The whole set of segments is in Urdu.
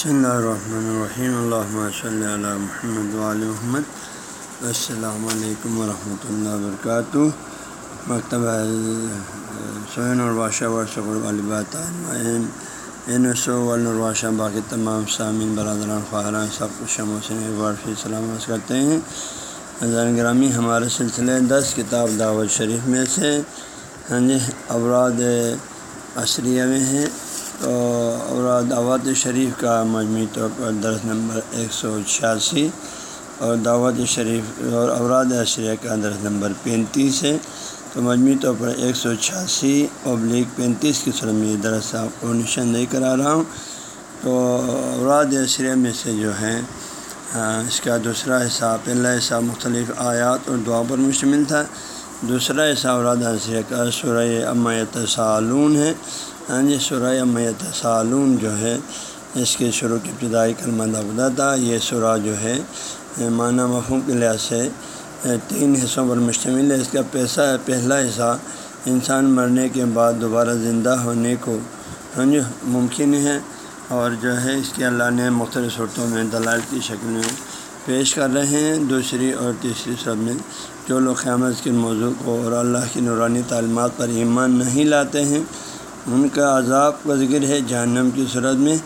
بسم اللہ الرحمن الرحیم۔ اللہ صلی اللہ محمد محمد۔ السلام علیکم ورحمۃ اللہ وبرکاتہ۔ مکتبہ سہین الباشہ ورثہ البات این باقی تمام سامعین، برادران، خواہران، سب کچھ شم وسن وارفی سلامت کرتے ہیں۔ نظر گرامی ہمارے سلسلے دس کتاب دعوت شریف میں سے۔ ہاں جی اوراد عصریہ میں ہیں۔ تو دعوت شریف کا مجموعی طور پر درس نمبر ایک سو چھیاسی، اور دعوت شریف اور اوراد عشریہ کا درس نمبر پینتیس ہے۔ تو مجموعی طور پر ایک سو چھیاسی ابلیغ پینتیس کی صورت میں درس آپ کو نشاندہی کرا رہا ہوں۔ تو اوراد عشریہ میں سے جو ہے اس کا دوسرا حصہ، پہلا حصہ مختلف آیات اور دعا پر مشتمل تھا۔ دوسرا حصہ اوراد عشریہ کا سورہ امیت سالون ہے۔ ہاں جی سورہ میت سالون جو ہے، اس کے شروع کی ابتدائی کلمہ دبدا تھا۔ یہ سورہ جو ہے، معنی مفہوم کے لحاظ سے تین حصوں پر مشتمل ہے۔ اس کا پیسہ، پہلا حصہ، انسان مرنے کے بعد دوبارہ زندہ ہونے کو ہاں جی ممکن ہے۔ اور جو ہے، اس کے اللہ نے مختلف صورتوں میں دلائل کی شکل میں پیش کر رہے ہیں۔ دوسری اور تیسری سب میں جو لوگ قیامت کے موضوع کو اور اللہ کی نورانی تعلیمات پر ایمان نہیں لاتے ہیں، ان کا عذاب کا ذکر ہے جہنم کی صورت میں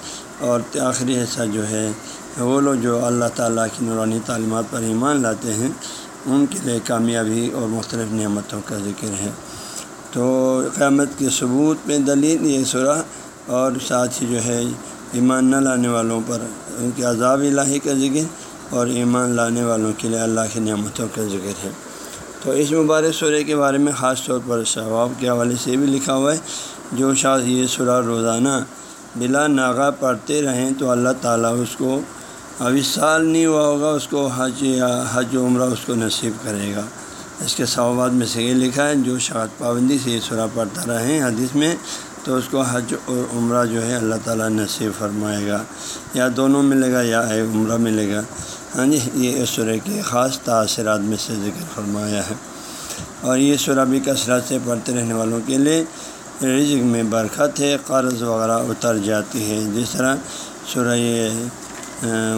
اور آخری حصہ جو ہے وہ لوگ جو اللہ تعالیٰ کی نورانی تعلیمات پر ایمان لاتے ہیں، ان کے لیے کامیابی اور مختلف نعمتوں کا ذکر ہے۔ تو قیامت کے ثبوت میں دلیل یہ سورہ اور ساتھ ہی جو ہے ایمان نہ لانے والوں پر ان کے عذاب الہی کا ذکر اور ایمان لانے والوں کے لیے اللہ کی نعمتوں کا ذکر ہے۔ تو اس مبارک سورہ کے بارے میں خاص طور پر ثواب کے حوالے سے بھی لکھا ہوا ہے، جو شاذ یہ سرا روزانہ بلا ناغا پڑھتے رہیں تو اللہ تعالیٰ اس کو ابھی سال نہیں ہوا ہوگا، اس کو حج یا حج عمرہ اس کو نصیب کرے گا۔ اس کے ثوابات میں سے یہ لکھا ہے، جو شاعت پابندی سے یہ سورہ پڑھتا رہیں حدیث میں، تو اس کو حج اور عمرہ جو ہے اللہ تعالیٰ نصیب فرمائے گا۔ یا دونوں ملے گا یا عمرہ ملے گا۔ ہاں جی یہ اس سورہ کے خاص تاثرات میں سے ذکر فرمایا ہے۔ اور یہ سورہ بھی کثرت سے پڑھتے رہنے والوں کے لیے رزق میں برکت ہے، قرض وغیرہ اتر جاتی ہے۔ جس طرح سورہ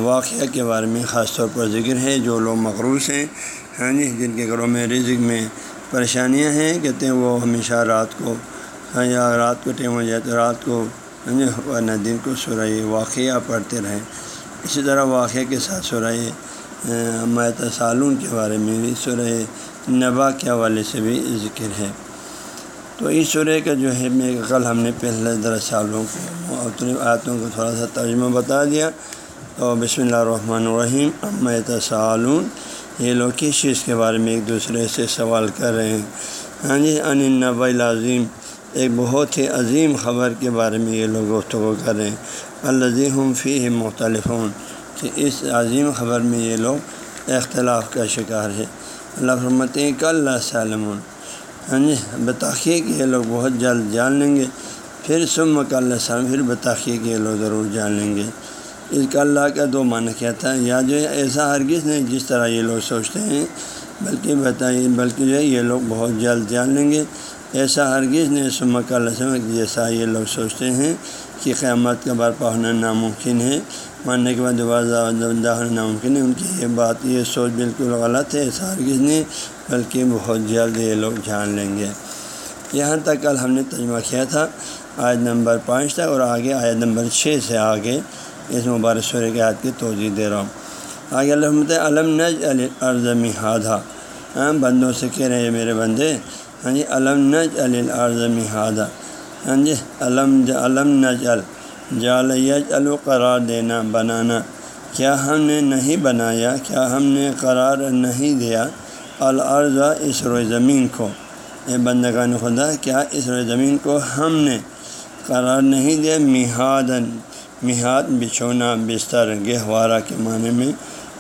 واقعہ کے بارے میں خاص طور پر ذکر ہے، جو لوگ مقروض ہیں ہاں جی جن کے گھروں میں رزق میں پریشانیاں ہیں، کہتے ہیں وہ ہمیشہ رات کو ہاں یا رات کو ٹائم ہو جائے تو رات کو ہاں جی ورنہ دن کو سورہ واقعہ پڑھتے رہیں۔ اسی طرح واقعہ کے ساتھ سورہ میت سالون کے بارے میں بھی، سورہ نبا کے حوالے سے بھی ذکر ہے۔ تو اس سورہ کا جو ہے، میں کل ہم نے پہلے درس سالوں کو آیتوں کو تھوڑا سا ترجمہ بتا دیا۔ تو بسم اللہ الرحمن الرحیم۔ امیت سالون۔ یہ لوگ کس چیز کے بارے میں ایک دوسرے سے سوال کر رہے ہیں؟ ہاں جی ان نب العظیم۔ ایک بہت ہی عظیم خبر کے بارے میں یہ لوگ گفتگو کر رہے ہیں۔ الظیم فی مختلف ہوں کہ اس عظیم خبر میں یہ لوگ اختلاف کا شکار ہے اللہ فرمت کل سالمون۔ ہاں جی بتاخیق یہ لوگ بہت جلد جان لیں گے۔ پھر سم کا اللہ السلام پھر بتاخیق یہ لوگ ضرور جان لیں گے۔ اس کا اللہ کا دو معنی کیا تھا یا جو ہے ایسا ہرگز نہیں جس طرح یہ لوگ سوچتے ہیں، بلکہ بتائیے بلکہ جو ہے یہ لوگ بہت جلد جان لیں گے۔ ایسا ہرگز نہیں سم کا اللہ جیسا یہ لوگ سوچتے ہیں کہ قیامت کا برپا ہونا ناممکن ہے ماننے کے بعد دوبارہ زندہ ہونا ناممکن ہے۔ ان کی یہ بات، یہ سوچ بالکل غلط ہے، ایسا ہرگز نہیں، بلکہ بہت جلد یہ لوگ جان لیں گے۔ یہاں تک کل ہم نے ترجمہ کیا تھا آیت نمبر پانچ تک اور آگے آیت نمبر چھ سے آگے اس مبارک سورہ کے آیت کی توجہ دے رہا ہوں۔ آگے الحمد علم نج الرضمی ہادھا بندوں سے کہہ رہے ہیں، میرے بندے ہاں جی علم نج الرضمی ہادھا ہاں جی یعنی علم علم نج ال جال القرار دینا، بنانا. کیا ہم نے نہیں بنایا، کیا ہم نے قرار نہیں دیا؟ العرض اس روئے زمین کو۔ اے بندگان خدا، کیا اس روئے زمین کو ہم نے قرار نہیں دیا؟ مہادن مہاد بچھونا، بستر، گہوارہ کے معنی میں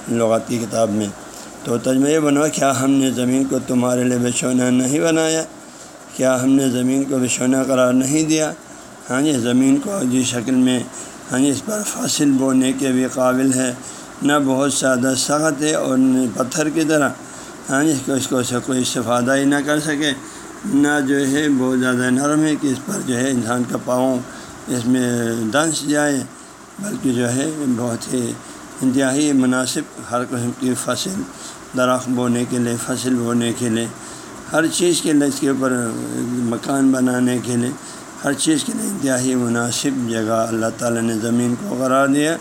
لغات کی کتاب میں۔ تو تجمہ یہ بنوا، کیا ہم نے زمین کو تمہارے لیے بچھونا نہیں بنایا؟ کیا ہم نے زمین کو بچھونا قرار نہیں دیا؟ ہاں جی زمین کو جس شکل میں ہاں جی اس پر فاصل بونے کے بھی قابل ہے۔ نہ بہت زیادہ سخت ہے اور پتھر کی طرح۔ ہاں جی اس کو سے کوئی استفادہ ہی نہ کر سکے۔ نہ جو ہے، بہت زیادہ نرم ہے کہ اس پر جو ہے انسان کا پاؤں اس میں دنس جائے۔ بلکہ جو ہے، بہت ہی انتہائی مناسب، ہر قسم کی فصل درخت بونے کے لیے، فصل بونے کے لیے، ہر چیز کے لیے اس کے اوپر مکان بنانے کے لیے، ہر چیز کے لیے انتہائی مناسب جگہ اللہ تعالیٰ نے زمین کو قرار دیا،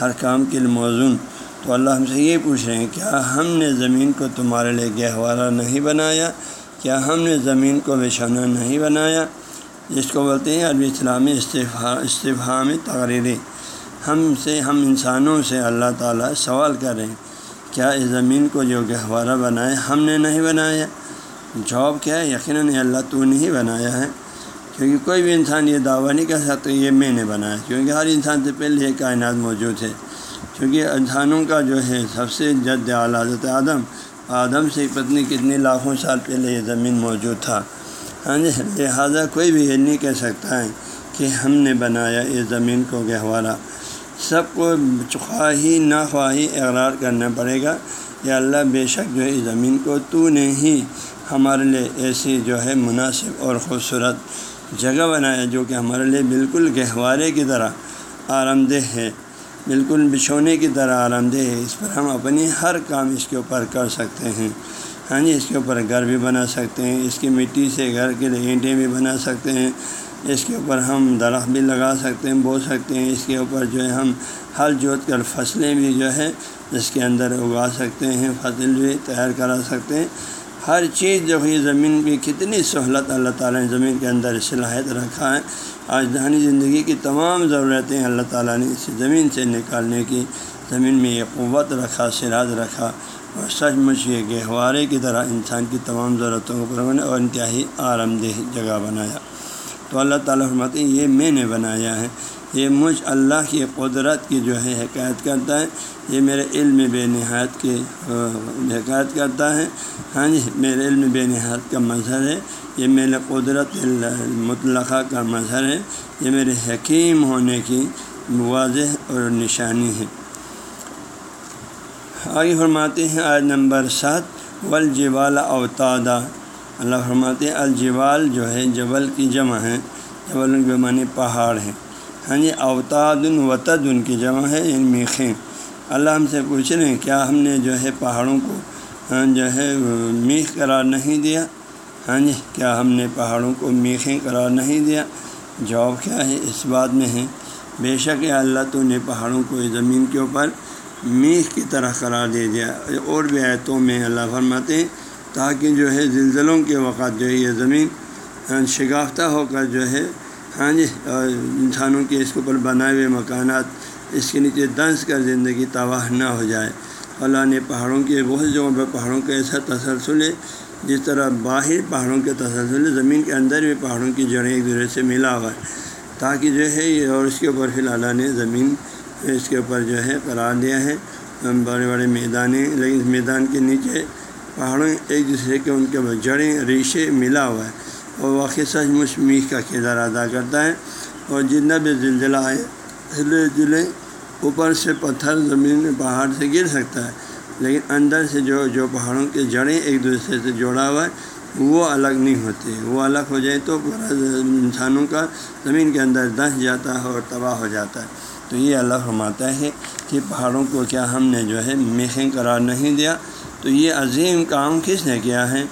ہر کام کے لیے موزون۔ تو اللہ ہم سے یہ پوچھ رہے ہیں، کیا ہم نے زمین کو تمہارے لیے گہوارہ نہیں بنایا؟ کیا ہم نے زمین کو بچھانا نہیں بنایا؟ جس کو بولتے ہیں عربی اسلامی استفا استفامی تقریری۔ ہم سے، ہم انسانوں سے اللہ تعالیٰ سوال کر رہے ہیں کیا اس زمین کو جو گہوارہ بنائے ہم نے نہیں بنایا جواب کیا ہے؟ یقیناً اللہ تو نہیں بنایا ہے۔ کیونکہ کوئی بھی انسان یہ دعویٰ نہیں کر سکتا یہ میں نے بنایا کیونکہ ہر انسان سے پہلے یہ کائنات موجود ہے۔ کیونکہ انسانوں کا جو ہے سب سے جد حضرت آدم آدم سے پتنی کتنے لاکھوں سال پہلے یہ زمین موجود تھا۔ ہاں جی لہٰذا کوئی بھی یہ نہیں کہہ سکتا ہے کہ ہم نے بنایا اس زمین کو گہوارہ۔ سب کو خواہی نہ خواہی اقرار کرنا پڑے گا۔ یا اللہ، بے شک جو ہے، اس زمین کو تو نے ہی ہمارے لیے ایسی جو ہے مناسب اور خوبصورت جگہ بنایا، جو کہ ہمارے لیے بالکل گہوارے کی طرح آرام دہ ہے، بالکل بچھونے کی طرح آرام دہ ہے۔ اس پر ہم اپنی ہر کام اس کے اوپر کر سکتے ہیں۔ ہاں جی اس کے اوپر گھر بھی بنا سکتے ہیں، اس کی مٹی سے گھر کے لیے اینٹیں بھی بنا سکتے ہیں۔ اس کے اوپر ہم درخت بھی لگا سکتے ہیں، بو سکتے ہیں۔ اس کے اوپر جو ہے ہم ہل جوت کر فصلیں بھی جو ہے اس کے اندر اگا سکتے ہیں، فصل بھی تیار کرا سکتے ہیں۔ ہر چیز جو ہے زمین کی کتنی سہولت اللہ تعالیٰ نے زمین کے اندر صلاحیت رکھا ہے۔ آج دہانی زندگی کی تمام ضرورتیں اللہ تعالیٰ نے اس زمین سے نکالنے کی، زمین میں یہ قوت رکھا، سراج رکھا۔ اور سچ مچ یہ گہوارے کی طرح انسان کی تمام ضرورتوں کو پر اور انتہائی آرام دہ جگہ بنایا۔ تو اللہ تعالیٰ فرماتے ہیں، یہ میں نے بنایا ہے۔ یہ مجھ اللہ کی قدرت کی جو ہے حکایت کرتا ہے۔ یہ میرے علم بے نہایت کی حکایت کرتا ہے۔ ہاں جی میرے علم بے نہایت کا مظہر ہے۔ یہ میرے قدرت مطلقہ کا مظہر ہے۔ یہ میرے حکیم ہونے کی واضح اور نشانی ہے۔ آگے فرماتے ہیں آج نمبر سات ولجوال اوتادا۔ اللہ فرماتے ہیں الجوال جو ہے، جبل کی جمع ہے۔ جبل کے معنی پہاڑ ہے۔ ہاں جی اوتاد وطد ان کی جمع ہے ان میخیں۔ اللہ ہم سے پوچھ رہے ہیں، کیا ہم نے جو ہے پہاڑوں کو ہاں جو ہے، میخ قرار نہیں دیا؟ ہاں جی کیا ہم نے پہاڑوں کو میخیں قرار نہیں دیا؟ جواب کیا ہے، اس بات میں ہے۔ بے شک اللہ، تو نے پہاڑوں کو زمین کے اوپر میخ کی طرح قرار دے دیا۔ اور بھی آیتوں میں اللہ فرماتے ہیں تاکہ جو ہے زلزلوں کے وقت جو ہے یہ زمین ہاں، شگافتہ ہو کر جو ہے ہاں جی انسانوں کے اس کے اوپر بنائے ہوئے مکانات اس کے نیچے دنس کر زندگی تباہ نہ ہو جائے۔ اللہ نے پہاڑوں کے بہت جگہوں پر پہاڑوں کا ایسا تسلسل ہے، جس طرح باہر پہاڑوں کے تسلسل ہے، زمین کے اندر بھی پہاڑوں کی جڑیں ایک دوسرے سے ملا ہوا ہے۔ تاکہ جو ہے یہ اور اس کے اوپر پھر اللہ نے زمین اس کے اوپر جو ہے قرار دیا ہے۔ بڑے بڑے میدانیں، لیکن اس میدان کے نیچے پہاڑوں ایک دوسرے کے ان کے جڑیں ریشے ملا ہوا ہے اور واقعی سچ مچ میخ کا کردار ادا کرتا ہے اور جتنا بھی زلزلہ آئے ہلے جلے اوپر سے پتھر زمین میں پہاڑ سے گر سکتا ہے، لیکن اندر سے جو جو پہاڑوں کے جڑیں ایک دوسرے سے جوڑا ہوا ہے، وہ الگ نہیں ہوتی وہ الگ ہو جائے تو پورا انسانوں کا زمین کے اندر دس جاتا ہے اور تباہ ہو جاتا ہے۔ تو یہ اللہ فرماتا ہے کہ پہاڑوں کو کیا ہم نے جو ہے میخیں قرار نہیں دیا تو یہ عظیم کام کس نے کیا ہے؟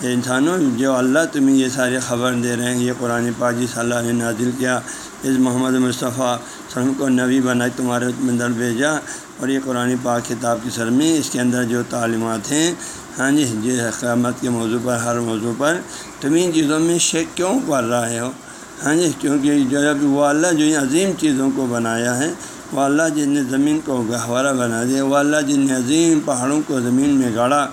انسانوں جو اللہ تمہیں یہ ساری خبر دے رہے ہیں، یہ قرآن پاجی صلی اللہ نے نازل کیا، اس محمد مصطفیٰ سلم کو نبی بنائے تمہارے مندر بھیجا اور یہ قرآن پاک کتاب کی سرمی، اس کے اندر جو تعلیمات ہیں۔ ہاں جی جی قیامت کے موضوع پر، ہر موضوع پر۔ تم ان چیزوں میں شیک کیوں پڑھ رہے ہو؟ ہاں جی کیونکہ جو جب وہ اللہ جو عظیم چیزوں کو بنایا ہے وہ اللہ جن نے زمین کو گہوارہ بنا دیا وہ اللہ جن نے عظیم پہاڑوں کو زمین میں گاڑا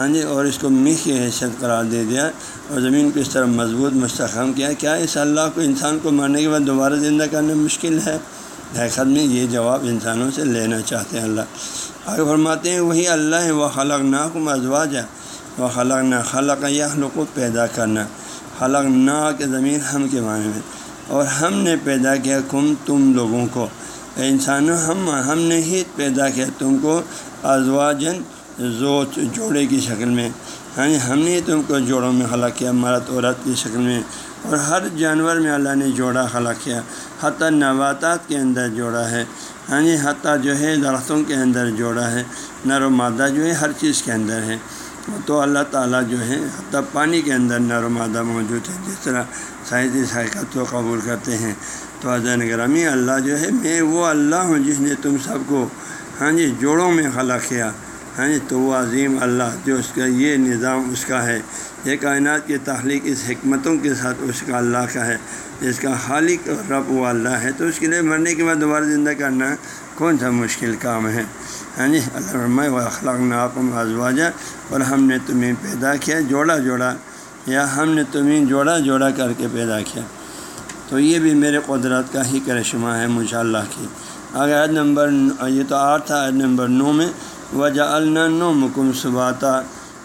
ہاں جی اور اس کو میخ کی حیثیت قرار دے دیا اور زمین کو اس طرح مضبوط مستحکم کیا۔ کیا اس اللہ کو، انسان کو مرنے کے بعد دوبارہ زندہ کرنا مشکل ہے؟ حقیقت میں یہ جواب انسانوں سے لینا چاہتے ہیں اللہ۔ آگے فرماتے ہیں، وہی اللہ ہے وہ خلق نا کو مضواج ہے وہ خلق نہ خلق یا کو پیدا کرنا۔ خلق نا کے زمین ہم کے معنی میں۔ اور ہم نے پیدا کیا کم تم لوگوں کو۔ انسانوں ہم ہم نے ہی پیدا کیا تم کو ازواجن زو جوڑے کی شکل میں۔ ہاں ہم نے تم کو جوڑوں میں خلا کیا، مرد، عورت کی شکل میں۔ اور ہر جانور میں اللہ نے جوڑا خلق کیا۔ حتیٰ نباتات کے اندر جوڑا ہے۔ ہاں جی حتیٰ جو ہے، درختوں کے اندر جوڑا ہے۔ نر و مادہ جو ہے، ہر چیز کے اندر ہے۔ تو اللہ تعالیٰ جو ہے، حتیٰ پانی کے اندر نر و مادہ موجود ہے۔ جس طرح سائز اس حقیقت کو قبول کرتے ہیں، تو حضین گرامی اللہ جو ہے، میں وہ اللہ ہوں جس نے تم سب کو ہاں جی جوڑوں میں خلق کیا۔ ہاں جی تو وہ عظیم اللہ جو اس کا یہ نظام اس کا ہے۔ یہ کائنات کی تخلیق اس حکمتوں کے ساتھ اس کا اللہ کا ہے۔ جس کا خالق رب و اللہ ہے۔ تو اس کے لیے مرنے کے بعد دوبارہ زندہ کرنا کون سا مشکل کام ہے؟ ہاں جی اللہ و اخلاق ناکم ازواجہ اور ہم نے تمہیں پیدا کیا جوڑا جوڑا، یا ہم نے تمہیں جوڑا جوڑا کر کے پیدا کیا۔ تو یہ بھی میرے قدرت کا ہی کرشمہ ہے مجھے اللہ کی۔ اگر عید نمبر، یہ تو آٹھ تھا عید نمبر نو میں وجہ النو مکم صباتا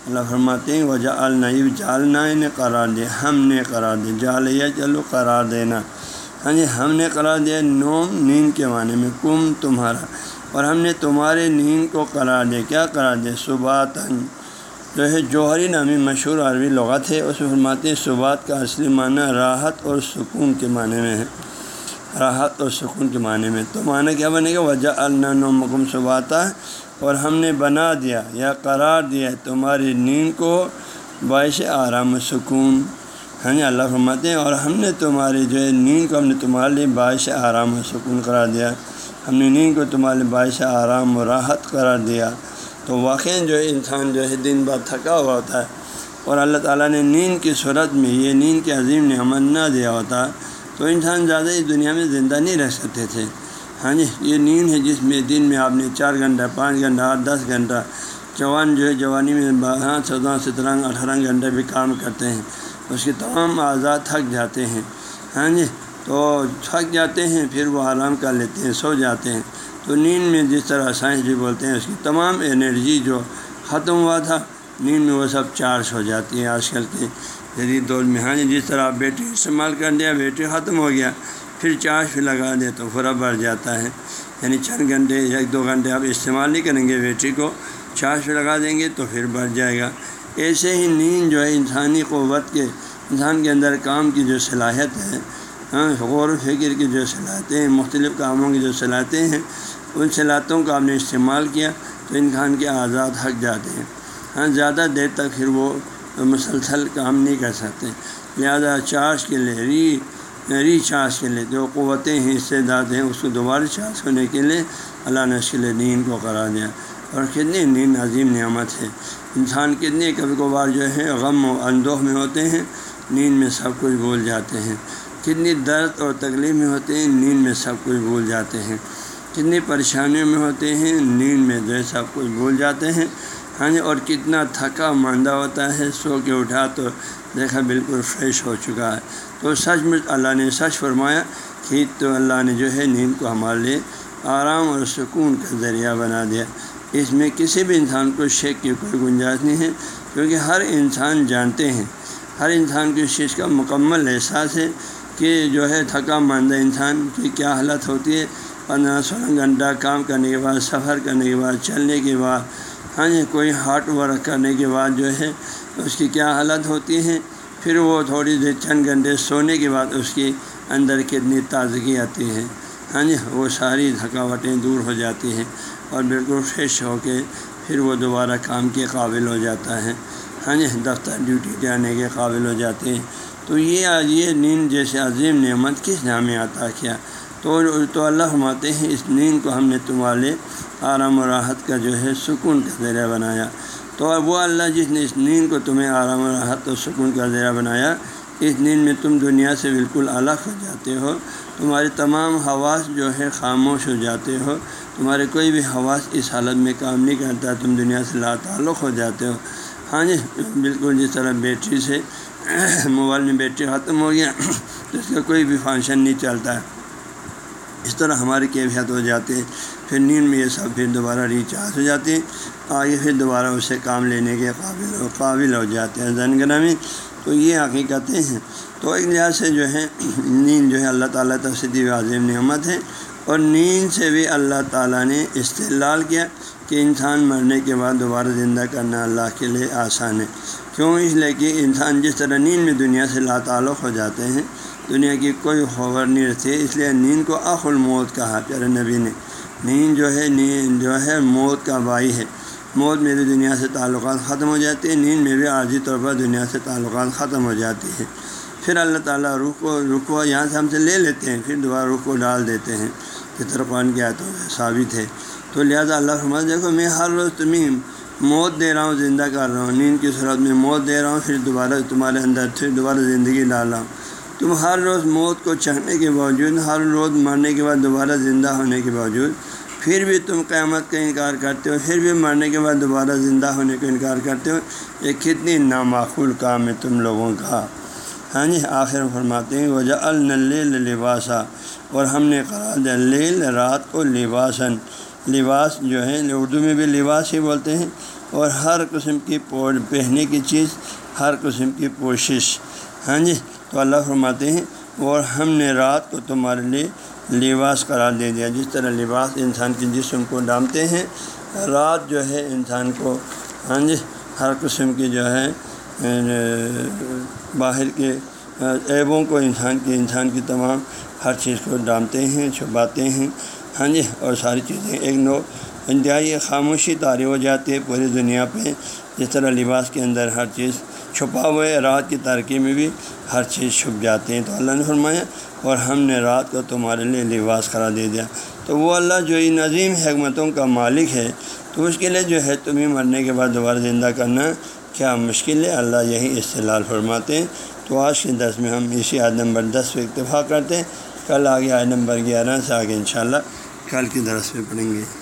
اللہ فرماتے ہیں وجہ النعیب جالنا نے قرار دیا، ہم نے قرار دیا جال یا چلو قرار دینا۔ ہاں جی ہم نے قرار دیا نوم نیند کے معنی میں کم تمہارا۔ اور ہم نے تمہارے نیند کو قرار دیا، کیا قرار دیا؟ صبح جو ہے، جوہری نامی مشہور عربی لغت ہے، اس فرماتے ہیں صبحات کا اصلی معنی راحت اور سکون کے معنی میں ہے۔ راحت اور سکون کے معنی میں۔ تو معنی کیا بنے گا؟ وجہ النومکم صبحتا اور ہم نے بنا دیا یا قرار دیا تمہاری نیند کو باعث آرام و سکون۔ ہاں جی اللہ فرماتے ہیں، اور ہم نے تمہاری جو ہے نیند کو ہم نے تمہارے لیے باعث آرام و سکون قرار دیا۔ ہم نے نیند کو تمہارے لیے باعث آرام و راحت قرار دیا۔ تو واقع جو ہے انسان جو ہے دن بعد تھکا ہوا ہوتا ہے، اور اللہ تعالیٰ نے نیند کی صورت میں یہ نیند کے عظیم نے عمل نہ دیا ہوتا۔ تو انسان زیادہ اس دنیا میں زندہ نہیں رہ سکتے تھے۔ ہاں جی یہ نیند ہے جس میں دن میں آپ نے چار گھنٹہ، پانچ گھنٹہ، آٹھ، دس گھنٹہ جوان جو ہے، جوانی میں بارہ، چودہ، سترہ، اٹھارہ گھنٹے بھی کام کرتے ہیں۔ اس کے تمام آزاد تھک جاتے ہیں۔ ہاں جی تو تھک جاتے ہیں، پھر وہ آرام کر لیتے ہیں، سو جاتے ہیں۔ تو نیند میں جس طرح سائنس بھی بولتے ہیں، اس کی تمام انرجی جو ختم ہوا تھا نیند میں وہ سب چارج ہو جاتی ہے آج کل کے جدید دور میں۔ ہاں جی، جس طرح آپ بیٹری استعمال کر دیا، بیٹری ختم ہو گیا، پھر چارج پہ لگا دے تو پورا بڑھ جاتا ہے۔ یعنی چند گھنٹے یا ایک دو گھنٹے آپ استعمال نہیں کریں گے بیٹری کو، چارج پہ لگا دیں گے تو پھر بڑھ جائے گا۔ ایسے ہی نیند جو ہے انسانی قوت کے، انسان کے اندر کام کی جو صلاحیت ہے ہاں، غور و فکر کی جو صلاحیتیں ہیں، مختلف کاموں کی جو صلاحیتیں ہیں، ان صلاحیتوں کا آپ نے استعمال کیا تو انسان کے آزاد حق جاتے ہیں۔ ہاں زیادہ دیر تک پھر وہ مسلسل کام نہیں کر سکتے۔ لہذا چارج کے لیے، ری ری چارج کے لیے جو قوتیں ہیں استعداد ہیں، اس کو دوبارہ چارج ہونے کے لیے اللہ نے اس کے لیے نیند کو قرار دیا۔ اور کتنی نیند عظیم نعمت ہے۔ انسان کتنے کبھی کبھار جو ہے غم و اندوہ میں ہوتے ہیں، نیند میں سب کچھ بھول جاتے ہیں۔ کتنی درد اور تکلیف میں ہوتے ہیں، نیند میں سب کچھ بھول جاتے ہیں۔ کتنی پریشانیوں میں ہوتے ہیں، نیند میں جو ہے سب کچھ بھول جاتے ہیں۔ ہاں جی اور کتنا تھکا ماندہ ہوتا ہے، سو کے اٹھا تو دیکھا بالکل فریش ہو چکا ہے۔ تو سچ مچ اللہ نے سچ فرمایا کہ تو اللہ نے جو ہے نیند کو ہمارے لیے آرام اور سکون کا ذریعہ بنا دیا۔ اس میں کسی بھی انسان کو شیک کی کوئی گنجائش نہیں ہے، کیونکہ ہر انسان جانتے ہیں۔ ہر انسان کو اس چیز کا مکمل احساس ہے کہ جو ہے تھکا ماندہ انسان کی کیا حالت ہوتی ہے۔ پندرہ سولہ گھنٹہ کام کرنے کے بعد، سفر کرنے کے بعد، چلنے کے بعد ہاں جی کوئی ہارڈ ورک کرنے کے بعد جو ہے اس کی کیا حالت ہوتی ہے؟ پھر وہ تھوڑی دیر چند گھنٹے سونے کے بعد اس کی اندر کتنی تازگی آتی ہے؟ ہاں جی وہ ساری تھکاوٹیں دور ہو جاتی ہیں اور بالکل فریش ہو کے پھر وہ دوبارہ کام کے قابل ہو جاتا ہے۔ ہاں جی دفتر ڈیوٹی جانے کے قابل ہو جاتے ہیں۔ تو یہ یہ نیند جیسے عظیم نعمت کس نام عطا کیا؟ تو تو اللہ ہماتے ہیں، اس نیند کو ہم نے تمہارے آرام و راحت کا جو ہے سکون کا ذریعہ بنایا۔ تو وہ اللہ جس نے اس نیند کو تمہیں آرام و راحت و سکون کا ذریعہ بنایا، اس نیند میں تم دنیا سے بالکل الگ ہو جاتے ہو۔ تمہاری تمام حواس جو ہے خاموش ہو جاتے ہو۔ تمہارے کوئی بھی حواس اس حالت میں کام نہیں کرتا، تم دنیا سے لا تعلق ہو جاتے ہو۔ ہاں جی بالکل جس طرح بیٹری سے موبائل میں بیٹری ختم ہو گیا، تو اس کا کوئی بھی فنکشن نہیں چلتا۔ ہے اس طرح ہماری کیفیت ہو جاتی ہے، پھر نیند میں یہ سب پھر دوبارہ ریچارج ہو جاتے ہیں آگے پھر دوبارہ اسے کام لینے کے قابل ہو قابل ہو جاتے ہیں۔ زین گرامی، تو یہ حقیقتیں ہیں۔ تو ایک لحاظ سے جو ہے، نیند جو ہے اللہ تعالیٰ تفصیلی عظیم نعمت ہے۔ اور نیند سے بھی اللہ تعالیٰ نے استعلال کیا کہ انسان مرنے کے بعد دوبارہ زندہ کرنا اللہ کے لیے آسان ہے۔ کیوں؟ اس لیے کہ انسان جس طرح نیند میں دنیا سے لا تعلق ہو جاتے ہیں دنیا کی کوئی خبر نہیں رہتی، اس لیے نیند کو اخ الموت کہا، پیارے نبی نے۔ نیند جو ہے نیند جو ہے، موت کا بائی ہے۔ موت میں بھی دنیا سے تعلقات ختم ہو جاتی ہے نیند میں بھی عارضی طور پر دنیا سے تعلقات ختم ہو جاتی ہے پھر اللہ تعالیٰ روح کو روح کو یہاں سے ہم سے لے لیتے ہیں، پھر دوبارہ روح کو ڈال دیتے ہیں۔ طرح قرآن کی آیتوں میں ثابت ہے۔ تو لہٰذا اللہ فرمایا دیکھو، میں ہر روز تمہیں موت دے رہا ہوں، زندہ کر رہا ہوں۔ نیند کی صورت میں موت دے رہا ہوں، پھر دوبارہ تمہارے اندر، پھر دوبارہ زندگی ڈال رہا ہوں۔ تم ہر روز موت کو چڑھنے کے باوجود، ہر روز مرنے کے بعد دوبارہ زندہ ہونے کے باوجود، پھر بھی تم قیامت کا انکار کرتے ہو، پھر بھی مرنے کے بعد دوبارہ زندہ ہونے کا انکار کرتے ہو۔ یہ کتنی نامعقول کام ہے تم لوگوں کا۔ ہاں جی آخر فرماتے ہیں وجہ النل لباسا، اور ہم نے قرار لیل رات کو لباسن لباس جو ہے، اردو میں بھی لباس ہی بولتے ہیں، اور ہر قسم کی پہننے کی چیز، ہر قسم کی کوشش ہاں جی تو اللہ فرماتے ہیں، اور ہم نے رات کو تمہارے لیے لباس قرار دے دیا۔ جس طرح لباس انسان کے جسم کو ڈامتے ہیں، رات جو ہے انسان کو ہاں جی ہر قسم کی جو ہے یعنی باہر کے عیبوں کو انسان کی انسان کی تمام ہر چیز کو ڈامتے ہیں، چھپاتے ہیں ہاں جی اور ساری چیزیں ایک نو انتہائی خاموشی تاری ہو جاتی ہے پوری دنیا پہ۔ جس طرح لباس کے اندر ہر چیز چھپا ہوئے، رات کی ترقی میں بھی ہر چیز چھپ جاتے ہیں۔ تو اللہ نے فرمایا، اور ہم نے رات کو تمہارے لیے لباس کرا دے دیا۔ تو وہ اللہ جو ان عظیم حکمتوں کا مالک ہے، تو اس کے لیے جو ہے، تمہیں مرنے کے بعد دوبارہ زندہ کرنا کیا مشکل ہے؟ اللہ یہی استعلال فرماتے ہیں۔ تو آج کے دس میں ہم اسی عاد نمبر دس پہ اتفاق کرتے ہیں۔ کل آگے آئے نمبر گیارہ سے آگے انشاءاللہ کل کی درس میں پڑھیں گے۔